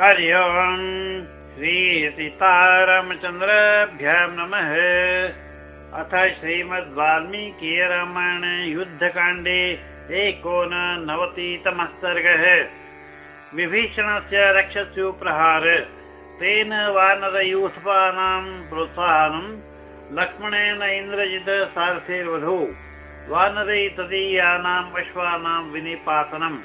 हरि ओम्। श्रीसीतारामचन्द्राभ्यां नमः। अथ श्रीमद् वाल्मीकि रामायण युद्धकाण्डे एकोननवतितमः सर्गः। विभीषणस्य रक्षस्योप्रहार। तेन वानरयूथपानां प्रोत्साहनं। लक्ष्मणेन इन्द्रजित सारथेर्वधौ वानरै तदीयानाम् अश्वानां विनिपातनम्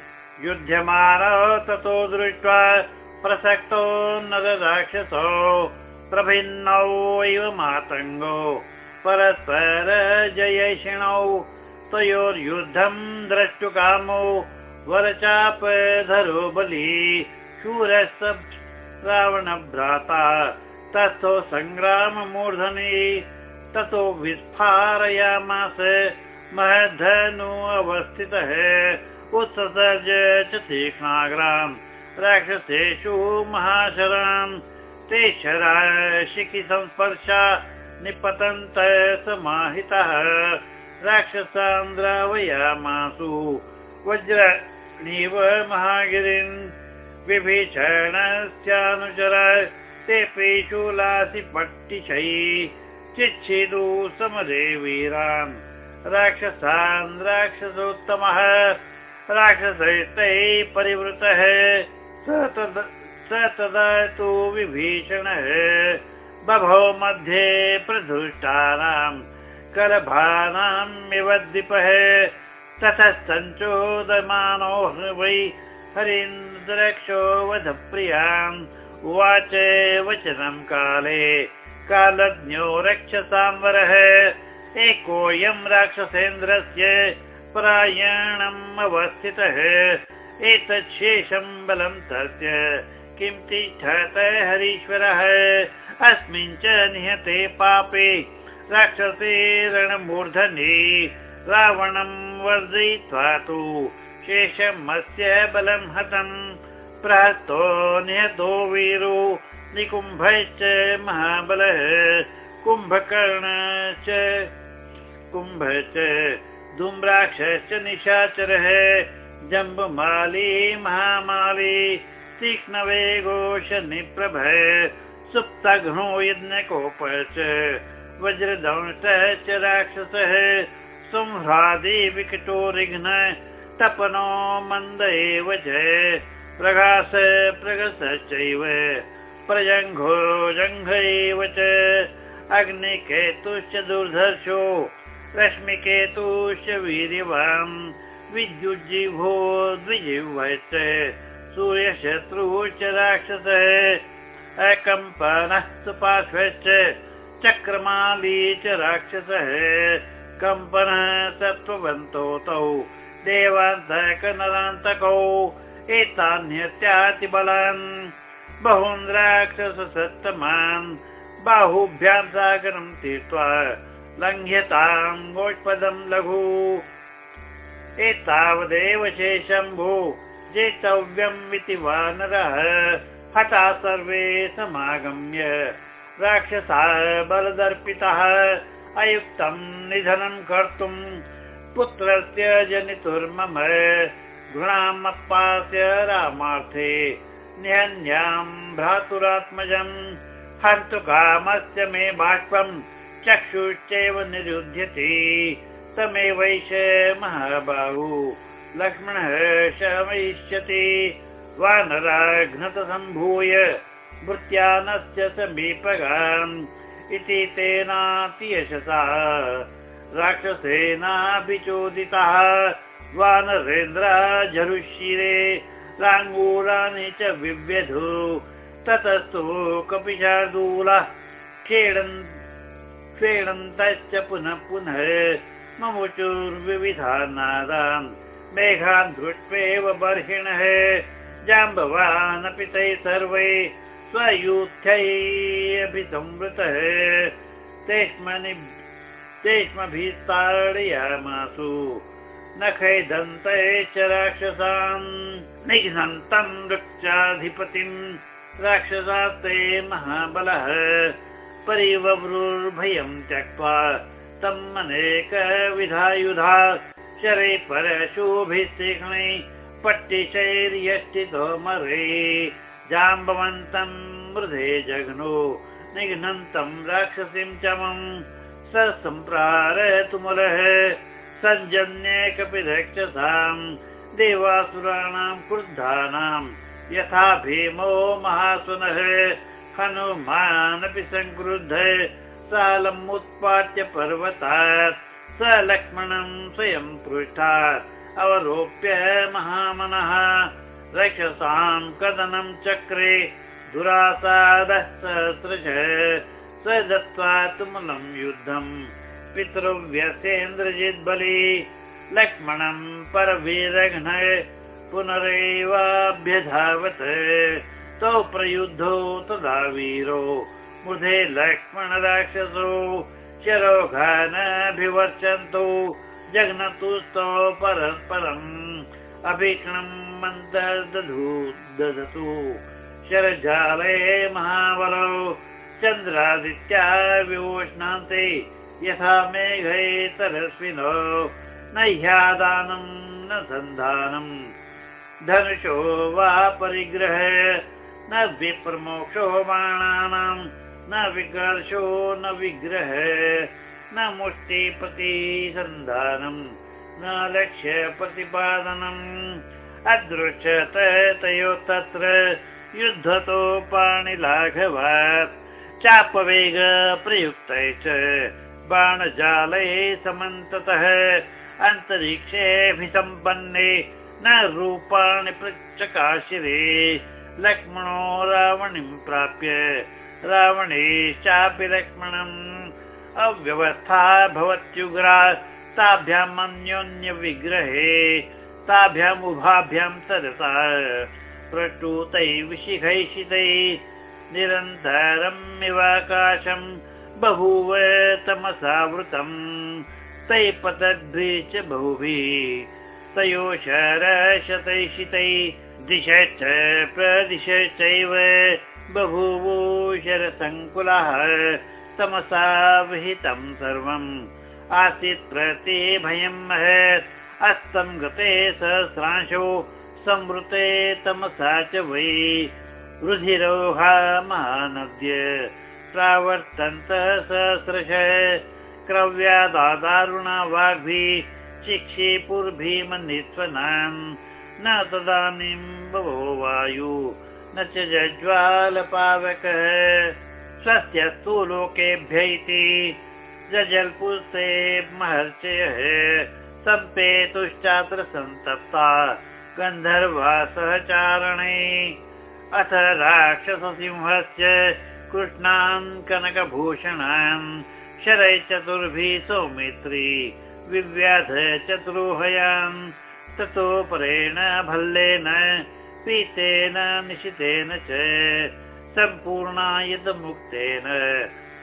युध्यमान ततो दृष्ट्वा प्रसक्तो नरराक्षसौ प्रभिन्नौ इव मातङ्गौ। परस्पर जयशिणौ तयोर्युद्धम् द्रष्टुकामौ। वरचापधरो बली शूरः रावणभ्राता। तस्थो सङ्ग्राममूर्धनि ततो विस्फारयामास। महद्धनु अवस्थितः उत्ससर्ज च तीक्ष्णाग्राम् राक्षसेषु महाशरान् ते शराशिखि संस्पर्शा निपतन्त समाहितः। राक्षसान्द्रावयामासु वज्रणीव महागिरिन् विभीषणस्यानुचर तेऽपि शूलासि पट्टिशै चिच्छिदु समरे वीरान्। राक्षसान् राक्षसोत्तमः राक्षसैस्तैः परिवृतः स तदा तु विभीषणः बभौ मध्ये प्रधुष्टानां करभानामिव द्विपः ततः सञ्चोदमानो वै हरीन्द्रक्षो वधप्रियाम् उवाच वचनं काले। कालज्ञो रक्षसाम्बरः एकोऽयं राक्षसेन्द्रस्य परायणम् अवस्थितः एतत् शेषं बलं तस्य। किं तिष्ठत हरीश्वरः? अस्मिन् च निहते पापे। राक्षसे रणमूर्धनि रावणं वर्धयित्वा तु शेषमस्य बलं हतम्। प्रहस्तो निहतो वीरो निकुम्भश्च महाबलः। कुम्भकर्ण च कुम्भ च धूम्राक्षश्च निशाचरः जम्बुमाली महामाली तीक्ष्णवेगोष निप्रभ सुप्तघ्नो यज्ञकोप च वज्रदंशश्च राक्षसः संह्रादि विकटो रिघ्न तपनो मन्द एव च प्रगास प्रगसश्चैव प्रजङ्घो जङ्घ एव च अग्निकेतुश्च दुर्धर्षो रश्मिकेतुश्च वीर्यवान् विद्युज्जिभो द्विजिह्वश्च सूर्यशत्रुश्च राक्षसः अकम्पनः सुपार्श्वश्च चक्रमाली च राक्षसः। कम्पनः सत्त्ववन्तो तौ देवान्तकनरान्तकौ एतान्यत्यातिबलान् बहून् राक्षससत्तमान् बाहुभ्यां सागरं तीर्त्वा लङ्घ्यताम् गोष्पदम् लघु एतावदेव शेषम्भु जेतव्यम् इति वानरः हता सर्वे समागम्य। राक्षसा बलदर्पितः अयुक्तम् निधनं कर्तुम् पुत्रस्य जनितुर्मम घृणामप्पास्य रामार्थे। निहन्याम् भ्रातुरात्मजम् हन्तु कामस्य मे बाष्पम् चक्षुश्चैव निरुध्यति तमेवैष महाबाहु। लक्ष्मणः शमयिष्यति। वानराघ्नत सम्भूय भृत्यानस्य समीपगाम् इति तेनातियशसा। राक्षसेनाभिचोदितः वानरेन्द्रा झरुशिरे लाङ्गूराणि च विव्यधु। ततस्तु कपिशार्दूलः खेडन् क्रीडन्तश्च पुनः पुनः ममुचुर्विविधानादान् मेघान् दृष्ट्वेव बर्हिणः जाम्बवानपि तैः सर्वै स्वयूथ्यैरभिसंवृतः। तेष्मनि तेष्मभिस्ताडयामासु नखै दन्तै च राक्षसान्। निघ्नन्तम् वृक्षाधिपतिम् राक्षसास्ते महाबलः। परिवभ्रुर्भयम् त्यक्त्वा तम् अनेकविधायुधा शरै परशुभिः तीक्ष्णै पट्टिशैर्यष्टितो मरे जाम्बवन्तम् मृधे जघ्नो निघ्नन्तम् राक्षसीं चमम् स सम्प्रारयतुमलः सञ्जन्ये कपि रक्षसाम् देवासुराणां क्रुद्धानां यथा भीमो महासुनः हनुमानपि सङ्क्रुद्ध सालम् उत्पाट्य पर्वतात् स लक्ष्मणं स्वयं पृष्ठात् अवरोप्य महामनः। रक्षसां कदनं चक्रे दुरासादः सहस्रश स दत्त्वा तुमलं युद्धम् पितृव्यसेन्द्रजित् बलि लक्ष्मणं परवीरघ्न पुनरेवाभ्यधावत्। तौ प्रयुद्धौ तदा वीरो मृधे लक्ष्मण राक्षसौ शरोघानभिवर्चन्तु जघ्नतुस्तौ परस्परम् अभीक्षणम् ददतु शरजाले महाबलौ चन्द्रादित्या विवोष्णान्ते यथा मेघे तरस्विनो न ह्यादानम् न सन्धानम् धनुषो वा परिग्रह न विप्रमोक्षो बाणानाम् न विकर्षो न विग्रह न मुष्टिप्रतिसन्धानम् न लक्ष्य प्रतिपादनम् अदृश्यत तयो तत्र युद्धतो पाणिलाघवात्। चापवेग प्रयुक्तै च बाणजालये समन्ततः। अन्तरिक्षेऽभिसम्पन्ने न रूपाणि पृच्छकाशिरे। लक्ष्मणो रावणीं प्राप्य रावणेश्चापि लक्ष्मणम् अव्यवस्था भवत्युग्रा ताभ्याम् अन्योन्यविग्रहे ताभ्याम् उभाभ्यां सरसा। प्रटुतै विशिखैषितै निरन्तरम् इवाकाशम् बभूव तमसावृतम्। तै च बहुभिः तयोशरशतैषितै दिशश्च प्रदिशश्चैव बभूवो शरसङ्कुलः तमसा विहितं सर्वम्। आसीत् प्रति भयम् महत् अस्तं गते सहस्रांशो संवृते तमसा च वै। रुधिरोहा महानद्य प्रावर्तन्त सहस्रश। क्रव्यादारुणा वाग्भिः शिक्षिपुर्भीमनित्वनान् न तदानीं भवो वायु न च जज्वालपावकः स्वस्यस्तु लोकेभ्य इति। जल्पुस्ते महर्षयः सम्पेतुश्चात्र सन्तप्ता गन्धर्वा सहचारणे अथ राक्षससिंहस्य कृष्णान् कनकभूषणान्। शरै चतुर्भिः सौमित्री। विव्याध चतुरोहयान् ततो परेण भल्लेन पीतेन निशितेन च सम्पूर्णायुधमुक्तेन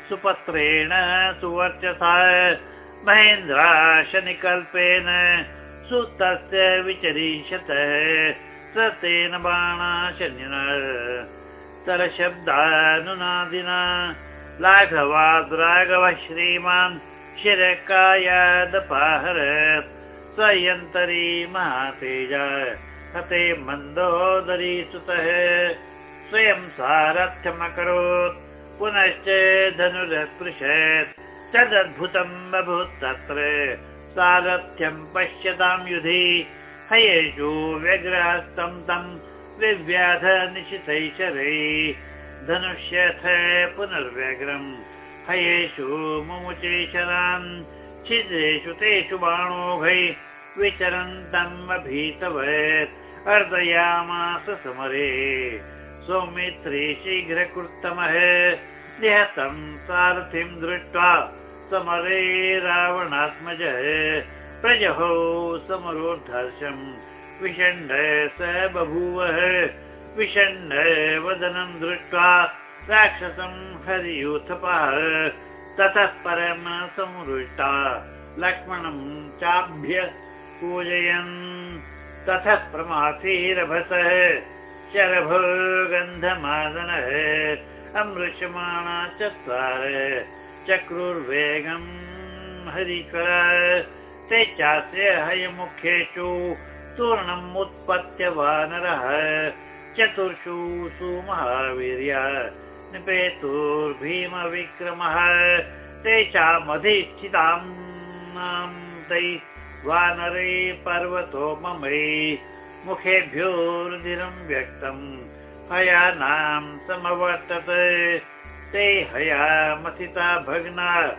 सुपत्रेण सुवर्चसा महेन्द्रा शनिकल्पेन सुतस्य विचरिष्यत स तेन बाणा शनिना तरशब्दानुनादिना लाघवाद् राघव श्रीमान् शिरकायादपाहर स्वयन्तरी महातेज हते मन्दोदरी सुतः स्वयं सारथ्यमकरोत् पुनश्च धनुरस्पृशत्। तदद्भुतम् अभूत् तत्र सारथ्यं पश्यतां युधि। हयेषु व्यग्रहस्तं तं विव्याध निशितैशरे धनुष्यथ पुनर्व्यग्रम् हयेषु मुमुचे शरान् छिद्रेषु तेषु बाणोघै विचरन्तम् अभीतवत् अर्दयामास समरे सौमित्री शीघ्रकृत्तमः निहतं सारथिं दृष्ट्वा समरे रावणात्मज प्रजहौ समरोद्धर्षम् विषण्ड स बभूवः विषण्ड वदनं दृष्ट्वा राक्षसम् हरियूथपः ततः परम संरुष्टा लक्ष्मणं चाभ्य पूजयन् ततः प्रमासीरभसः। शरभो गन्धमादनः अमृष्यमाणा चत्वार चक्रुर्वेगम् हरीश्वर ते चास्य हयमुखेषु तूर्णम् उत्पत्य वानरः। चतुर्षु सुमहावीर्य। निपेतुर्भीमविक्रमः। तेषामधिष्ठितां तै वानरे पर्वतो ममै मुखेभ्योर्दिनं व्यक्तम् हयानां समवर्तत। ते हयामथिता भग्ना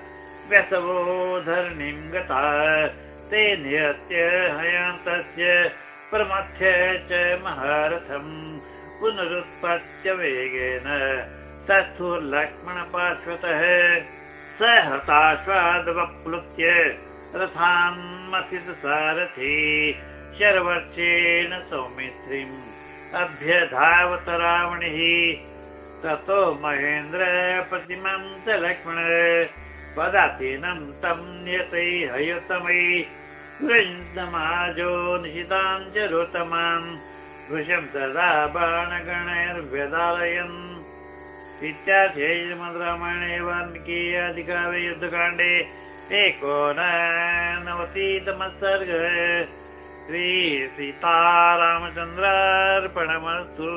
व्यसवो धरणीं गता। ते नियत्य हयान्तस्य प्रमथ्य च महारथम् पुनरुत्पत्य वेगेन तस्थुर्लक्ष्मणपार्श्वतः स हताश्वादवप्लुत्य रथान्मथित सारथी शर्वर्षेण सौमित्रीम् अभ्यधावत रावणिः ततो महेन्द्र प्रतिमं च लक्ष्मण पदातीनं तं नियतै हयतमै। वृन्दमाजो च रोतमान् वृषं तदा बाणगणैर्व्यदालयन्। इत्याख्ये रामायणे वाल्मीकि अधिकारे युद्धकाण्डे एकोनवतितमः सर्ग श्री सीतारामचन्द्रार्पणमस्तु